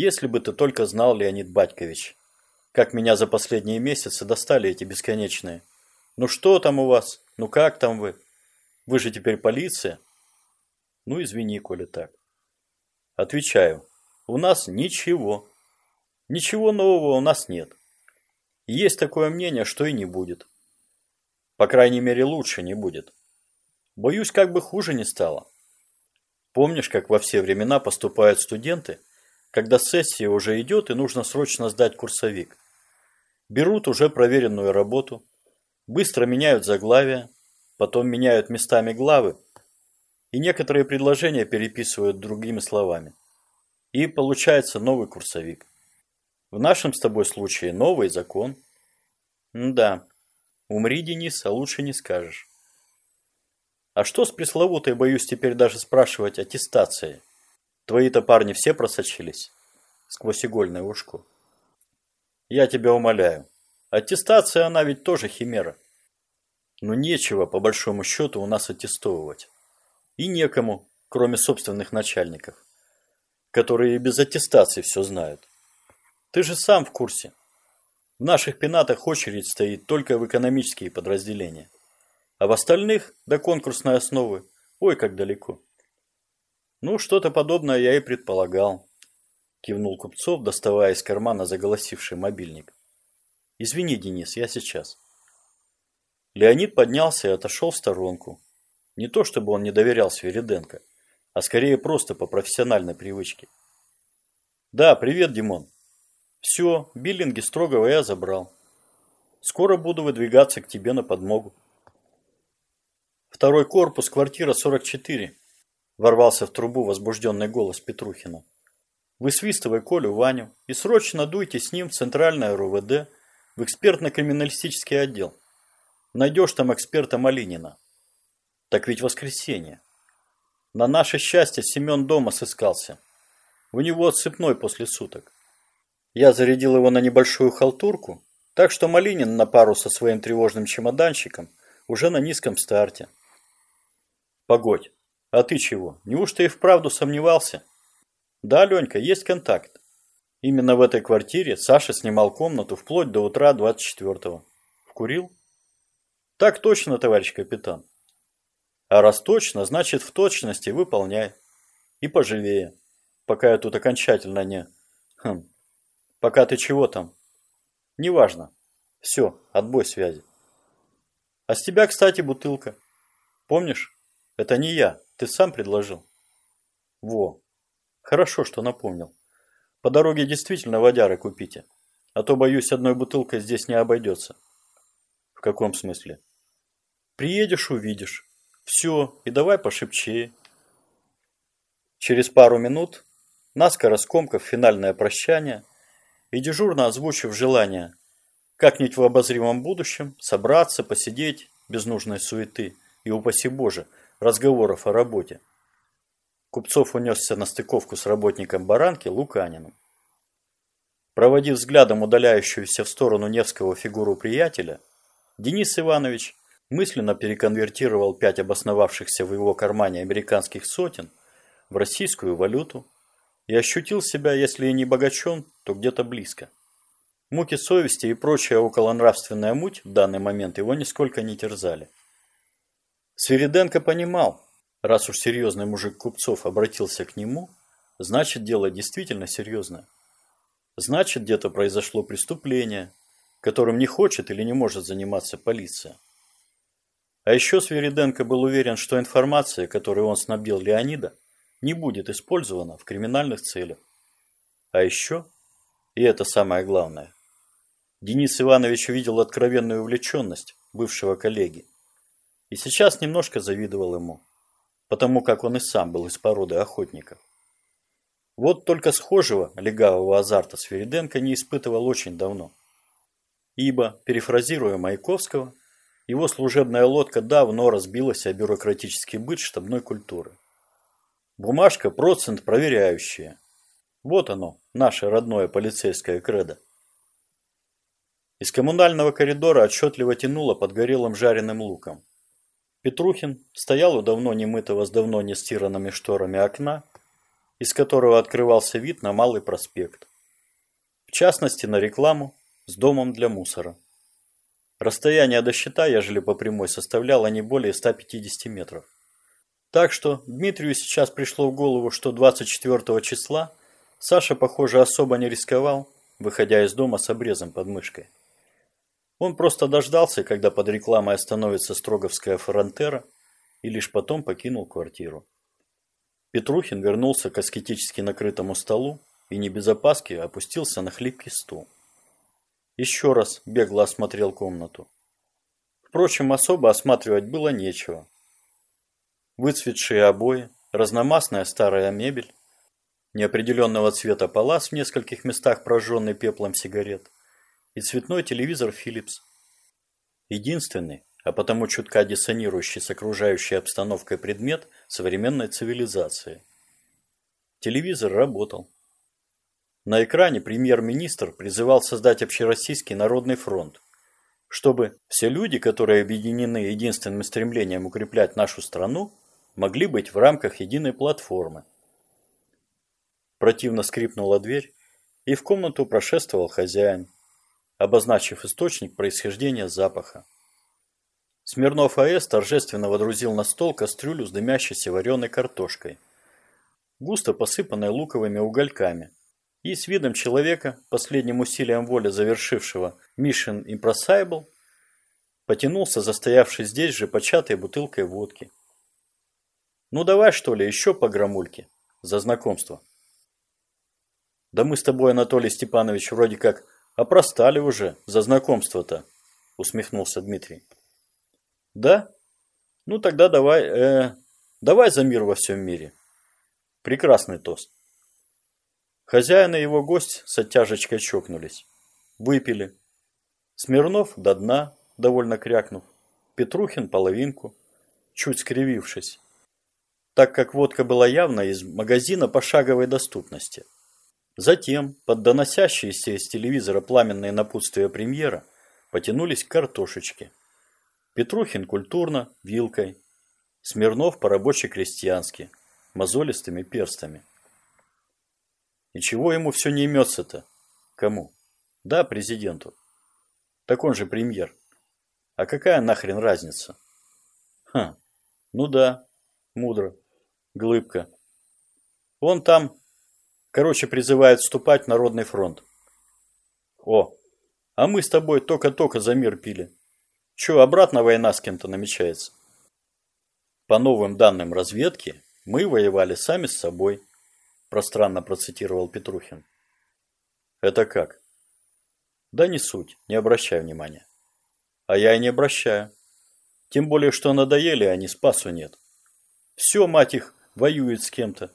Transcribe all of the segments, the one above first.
Если бы ты только знал, Леонид Батькович, как меня за последние месяцы достали эти бесконечные. Ну что там у вас? Ну как там вы? Вы же теперь полиция? Ну извини, коли так. Отвечаю, у нас ничего. Ничего нового у нас нет. Есть такое мнение, что и не будет. По крайней мере, лучше не будет. Боюсь, как бы хуже не стало. Помнишь, как во все времена поступают студенты, когда сессия уже идет и нужно срочно сдать курсовик? Берут уже проверенную работу, быстро меняют заглавия, потом меняют местами главы и некоторые предложения переписывают другими словами. И получается новый курсовик. В нашем с тобой случае новый закон. М да, умри, Денис, а лучше не скажешь. А что с пресловутой, боюсь теперь даже спрашивать, аттестацией? Твои-то парни все просочились? Сквозь игольное ушко. Я тебя умоляю. Аттестация, она ведь тоже химера. Но нечего, по большому счету, у нас аттестовывать. И некому, кроме собственных начальников, которые без аттестации все знают. Ты же сам в курсе. В наших пенатах очередь стоит только в экономические подразделения. А в остальных до конкурсной основы ой как далеко. Ну, что-то подобное я и предполагал. Кивнул Купцов, доставая из кармана заголосивший мобильник. Извини, Денис, я сейчас. Леонид поднялся и отошел в сторонку. Не то, чтобы он не доверял Свериденко, а скорее просто по профессиональной привычке. Да, привет, Димон. Все, биллинги строгого я забрал. Скоро буду выдвигаться к тебе на подмогу. Второй корпус, квартира 44. Ворвался в трубу возбужденный голос Петрухина. Высвистывай Колю, Ваню и срочно дуйте с ним в центральное РУВД в экспертно-криминалистический отдел. Найдешь там эксперта Малинина. Так ведь воскресенье. На наше счастье Семен дома сыскался. У него отсыпной после суток. Я зарядил его на небольшую халтурку, так что Малинин на пару со своим тревожным чемоданчиком уже на низком старте. Погодь, а ты чего? Неужто и вправду сомневался? Да, Ленька, есть контакт. Именно в этой квартире Саша снимал комнату вплоть до утра 24-го. Вкурил? Так точно, товарищ капитан. А раз точно, значит в точности выполняй. И поживее. Пока я тут окончательно не... Хм. Пока ты чего там? Неважно. Все, отбой связи. А с тебя, кстати, бутылка. Помнишь? Это не я, ты сам предложил. Во, хорошо, что напомнил. По дороге действительно водяры купите, а то, боюсь, одной бутылкой здесь не обойдется. В каком смысле? Приедешь, увидишь. Все, и давай пошепче. Через пару минут, наскоро скомкав финальное прощание и дежурно озвучив желание как-нибудь в обозримом будущем собраться, посидеть без нужной суеты и, упаси Боже, разговоров о работе. Купцов унесся на стыковку с работником баранки Луканиным. Проводив взглядом удаляющуюся в сторону Невского фигуру приятеля, Денис Иванович мысленно переконвертировал пять обосновавшихся в его кармане американских сотен в российскую валюту и ощутил себя, если и не богачом, то где-то близко. Муки совести и прочая околонравственная муть в данный момент его нисколько не терзали. Свириденко понимал, раз уж серьезный мужик Купцов обратился к нему, значит дело действительно серьезное. Значит где-то произошло преступление, которым не хочет или не может заниматься полиция. А еще Свириденко был уверен, что информация, которой он снабдил Леонида, не будет использована в криминальных целях. А еще, и это самое главное, Денис Иванович увидел откровенную увлеченность бывшего коллеги и сейчас немножко завидовал ему, потому как он и сам был из породы охотников. Вот только схожего легавого азарта Свериденко не испытывал очень давно. Ибо, перефразируя Маяковского, его служебная лодка давно разбилась о бюрократический быт штабной культуры. Бумажка – процент проверяющая. Вот оно, наше родное полицейское кредо. Из коммунального коридора отчетливо тянуло подгорелым жареным луком. Петрухин стоял у давно немытого с давно не стиранными шторами окна из которого открывался вид на Малый проспект. В частности, на рекламу с домом для мусора. Расстояние до щита, ежели по прямой, составляло не более 150 метров. Так что Дмитрию сейчас пришло в голову, что 24 числа Саша, похоже, особо не рисковал, выходя из дома с обрезом под мышкой. Он просто дождался, когда под рекламой остановится Строговская фронтера, и лишь потом покинул квартиру. Петрухин вернулся к аскетически накрытому столу и не без опаски опустился на хлипкий стул. Еще раз бегло осмотрел комнату. Впрочем, особо осматривать было нечего. Выцветшие обои, разномастная старая мебель, неопределенного цвета палас в нескольких местах прожженный пеплом сигарет и цветной телевизор Philips. Единственный, а потому чутка диссонирующий с окружающей обстановкой предмет современной цивилизации. Телевизор работал. На экране премьер-министр призывал создать Общероссийский народный фронт, чтобы все люди, которые объединены единственным стремлением укреплять нашу страну, могли быть в рамках единой платформы. Противно скрипнула дверь, и в комнату прошествовал хозяин, обозначив источник происхождения запаха. Смирнов А.С. торжественно водрузил на стол кастрюлю с дымящейся вареной картошкой, густо посыпанной луковыми угольками, и с видом человека, последним усилием воли завершившего Mission Impossible, потянулся застоявший здесь же початой бутылкой водки. «Ну давай, что ли, еще по грамульке, за знакомство». «Да мы с тобой, Анатолий Степанович, вроде как опростали уже за знакомство-то», усмехнулся Дмитрий. «Да? Ну тогда давай, э, давай за мир во всем мире». Прекрасный тост. Хозяин и его гость с оттяжечкой чокнулись. Выпили. Смирнов до дна, довольно крякнув. Петрухин половинку, чуть скривившись. Так как водка была явно из магазина пошаговой доступности. Затем, под доносящиеся из телевизора пламенные напутствия премьера, потянулись к картошечке. Петрухин культурно, вилкой. Смирнов по-рабоче-крестьянски, мозолистыми перстами. И чего ему все не имется-то? Кому? Да, президенту. Так он же премьер. А какая нахрен разница? Ха, ну да, мудро. Глыбка. Он там, короче, призывает вступать в Народный фронт. О, а мы с тобой только-только за мир пили. Че, обратно война с кем-то намечается? По новым данным разведки, мы воевали сами с собой пространно процитировал Петрухин. Это как? Да не суть, не обращай внимания. А я и не обращаю. Тем более, что надоели они, спасу нет. Все, мать их, воюет с кем-то.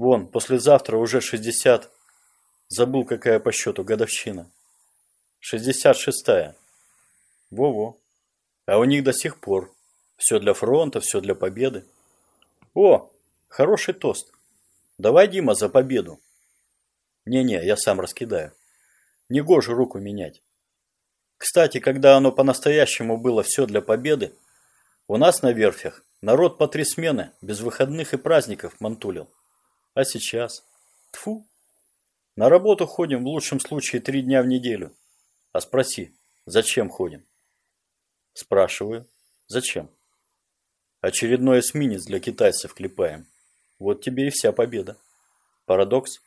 Вон, послезавтра уже 60. Забыл, какая по счету годовщина. 66-я. Во-во. А у них до сих пор. Все для фронта, все для победы. О, хороший тост. Давай, Дима, за победу. Не-не, я сам раскидаю. Негоже руку менять. Кстати, когда оно по-настоящему было все для победы, у нас на верфях народ по три смены, без выходных и праздников мантулил. А сейчас? Тфу. На работу ходим в лучшем случае три дня в неделю. А спроси, зачем ходим? Спрашиваю, зачем? Очередной эсминец для китайцев клепаем. Вот тебе и вся победа. Парадокс?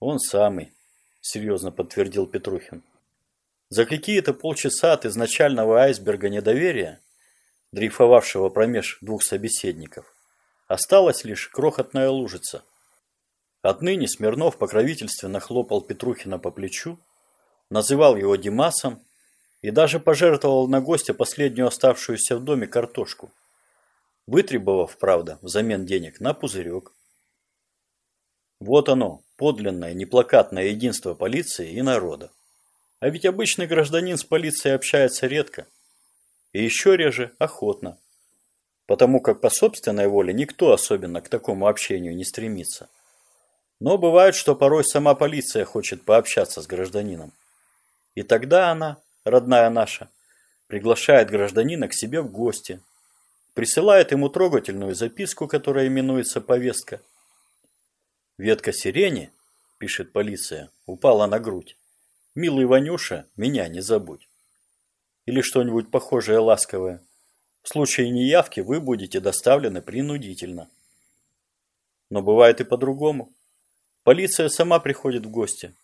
Он самый, серьезно подтвердил Петрухин. За какие-то полчаса от изначального айсберга недоверия, дрейфовавшего промеж двух собеседников, осталась лишь крохотная лужица. Отныне Смирнов покровительственно хлопал Петрухина по плечу, называл его Димасом и даже пожертвовал на гостя последнюю оставшуюся в доме картошку вытребовав, правда, взамен денег на пузырек. Вот оно, подлинное, неплакатное единство полиции и народа. А ведь обычный гражданин с полицией общается редко. И еще реже охотно. Потому как по собственной воле никто особенно к такому общению не стремится. Но бывает, что порой сама полиция хочет пообщаться с гражданином. И тогда она, родная наша, приглашает гражданина к себе в гости, присылает ему трогательную записку, которая именуется повестка, Ветка сирени, пишет полиция, упала на грудь. Милый Ванюша, меня не забудь. Или что-нибудь похожее ласковое. В случае неявки вы будете доставлены принудительно. Но бывает и по-другому. Полиция сама приходит в гости,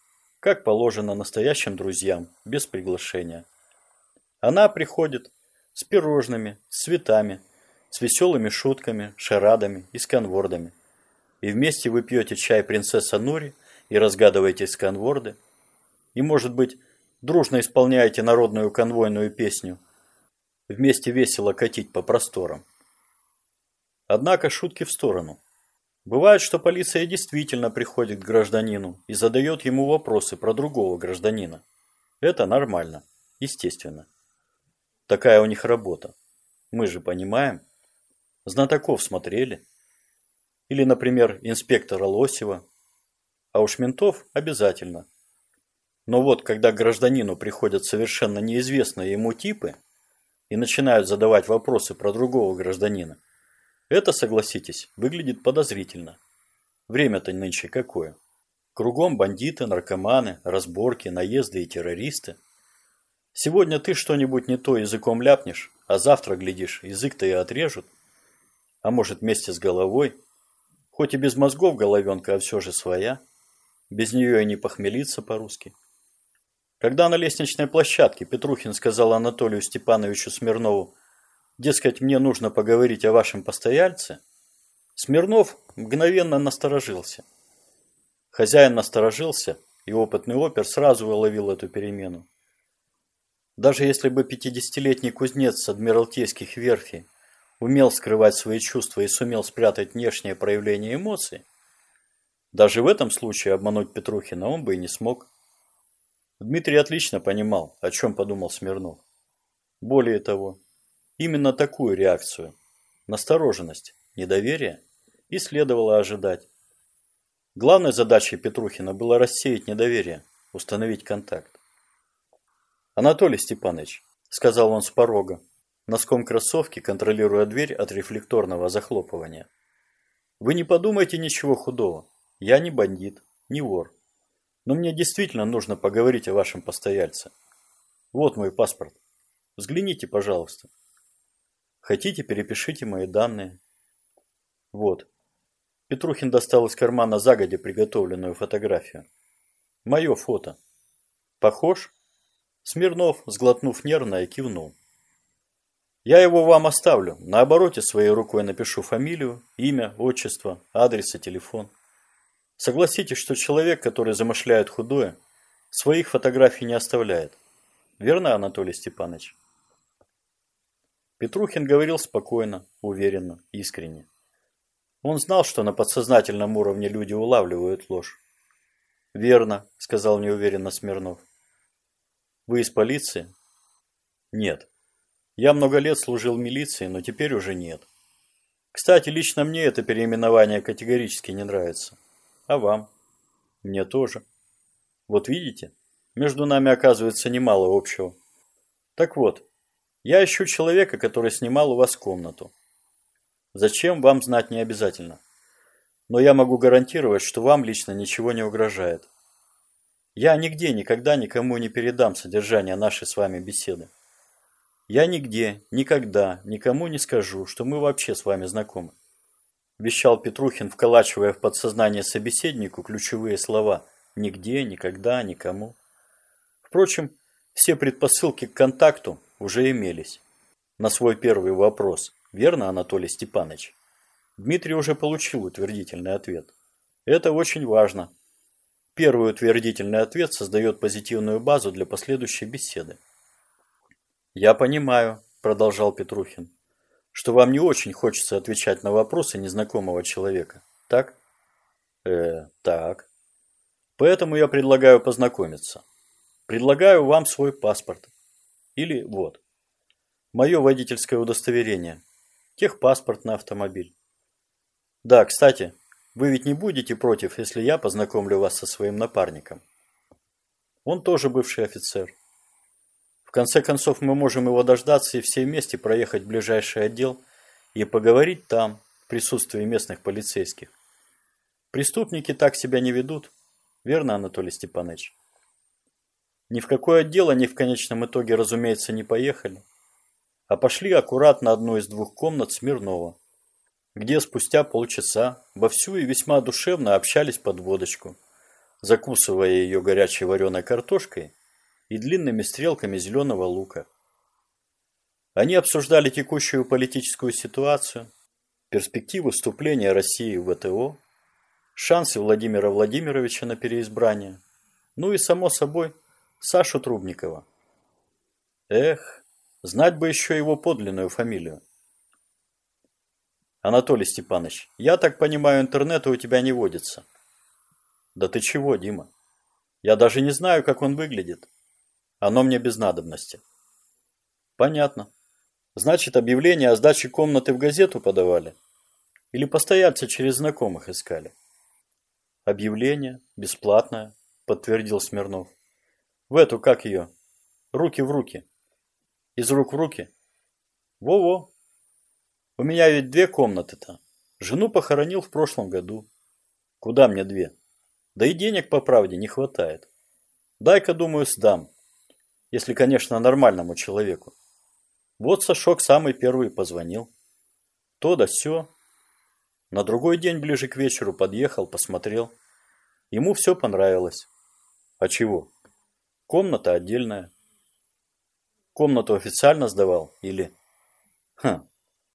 как положено настоящим друзьям, без приглашения. Она приходит с пирожными, с цветами, с веселыми шутками, шарадами и сканвордами. И вместе вы пьете чай принцесса Нури и разгадываете сканворды. И, может быть, дружно исполняете народную конвойную песню. Вместе весело катить по просторам. Однако шутки в сторону. Бывает, что полиция действительно приходит к гражданину и задает ему вопросы про другого гражданина. Это нормально, естественно. Такая у них работа. Мы же понимаем. Знатоков смотрели. Или, например, инспектора Лосева. А уж ментов обязательно. Но вот, когда гражданину приходят совершенно неизвестные ему типы и начинают задавать вопросы про другого гражданина, это, согласитесь, выглядит подозрительно. Время-то нынче какое? Кругом бандиты, наркоманы, разборки, наезды и террористы. Сегодня ты что-нибудь не то языком ляпнешь, а завтра, глядишь, язык-то и отрежут. А может, вместе с головой? Хоть и без мозгов головенка, а все же своя. Без нее и не похмелиться по-русски. Когда на лестничной площадке Петрухин сказал Анатолию Степановичу Смирнову, Дескать, мне нужно поговорить о вашем постояльце. Смирнов мгновенно насторожился. Хозяин насторожился, и опытный опер сразу уловил эту перемену. Даже если бы пятидесятилетний кузнец с адмиралтейских верфей умел скрывать свои чувства и сумел спрятать внешнее проявление эмоций, даже в этом случае обмануть Петрухина он бы и не смог. Дмитрий отлично понимал, о чем подумал Смирнов. Более того, Именно такую реакцию – настороженность, недоверие – и следовало ожидать. Главной задачей Петрухина было рассеять недоверие, установить контакт. «Анатолий Степанович», – сказал он с порога, носком кроссовки контролируя дверь от рефлекторного захлопывания. «Вы не подумайте ничего худого. Я не бандит, не вор. Но мне действительно нужно поговорить о вашем постояльце. Вот мой паспорт. Взгляните, пожалуйста». Хотите, перепишите мои данные. Вот. Петрухин достал из кармана загодя приготовленную фотографию. Мое фото. Похож? Смирнов, сглотнув нервно, кивнул. Я его вам оставлю. На обороте своей рукой напишу фамилию, имя, отчество, адрес и телефон. Согласитесь, что человек, который замышляет худое, своих фотографий не оставляет. Верно, Анатолий Степанович? Петрухин говорил спокойно, уверенно, искренне. Он знал, что на подсознательном уровне люди улавливают ложь. «Верно», – сказал неуверенно Смирнов. «Вы из полиции?» «Нет. Я много лет служил в милиции, но теперь уже нет. Кстати, лично мне это переименование категорически не нравится. А вам?» «Мне тоже. Вот видите, между нами оказывается немало общего. Так вот, я ищу человека, который снимал у вас комнату. Зачем, вам знать не обязательно. Но я могу гарантировать, что вам лично ничего не угрожает. Я нигде никогда никому не передам содержание нашей с вами беседы. Я нигде, никогда, никому не скажу, что мы вообще с вами знакомы. Вещал Петрухин, вколачивая в подсознание собеседнику ключевые слова «нигде», «никогда», «никому». Впрочем, все предпосылки к контакту уже имелись. На свой первый вопрос, верно, Анатолий Степанович? Дмитрий уже получил утвердительный ответ. Это очень важно. Первый утвердительный ответ создает позитивную базу для последующей беседы. «Я понимаю», – продолжал Петрухин, – «что вам не очень хочется отвечать на вопросы незнакомого человека, так?» «Э, так. Поэтому я предлагаю познакомиться. Предлагаю вам свой паспорт. Или вот. Мое водительское удостоверение. Техпаспорт на автомобиль. Да, кстати, вы ведь не будете против, если я познакомлю вас со своим напарником. Он тоже бывший офицер. В конце концов, мы можем его дождаться и все вместе проехать в ближайший отдел и поговорить там, в присутствии местных полицейских. Преступники так себя не ведут. Верно, Анатолий Степанович? Ни в какое дело они в конечном итоге, разумеется, не поехали, а пошли аккуратно одну из двух комнат Смирнова, где спустя полчаса вовсю и весьма душевно общались под водочку, закусывая ее горячей вареной картошкой и длинными стрелками зеленого лука. Они обсуждали текущую политическую ситуацию, перспективы вступления России в ВТО, шансы Владимира Владимировича на переизбрание, ну и, само собой, Сашу Трубникова. Эх, знать бы еще его подлинную фамилию. Анатолий Степанович, я так понимаю, интернета у тебя не водится. Да ты чего, Дима? Я даже не знаю, как он выглядит. Оно мне без надобности. Понятно. Значит, объявление о сдаче комнаты в газету подавали? Или постояльца через знакомых искали? Объявление, бесплатное, подтвердил Смирнов. В эту, как ее? Руки в руки. Из рук в руки? Во-во. У меня ведь две комнаты-то. Жену похоронил в прошлом году. Куда мне две? Да и денег, по правде, не хватает. Дай-ка, думаю, сдам. Если, конечно, нормальному человеку. Вот Сашок самый первый позвонил. То да сё. На другой день ближе к вечеру подъехал, посмотрел. Ему все понравилось. А чего? Комната отдельная. Комнату официально сдавал или... Хм,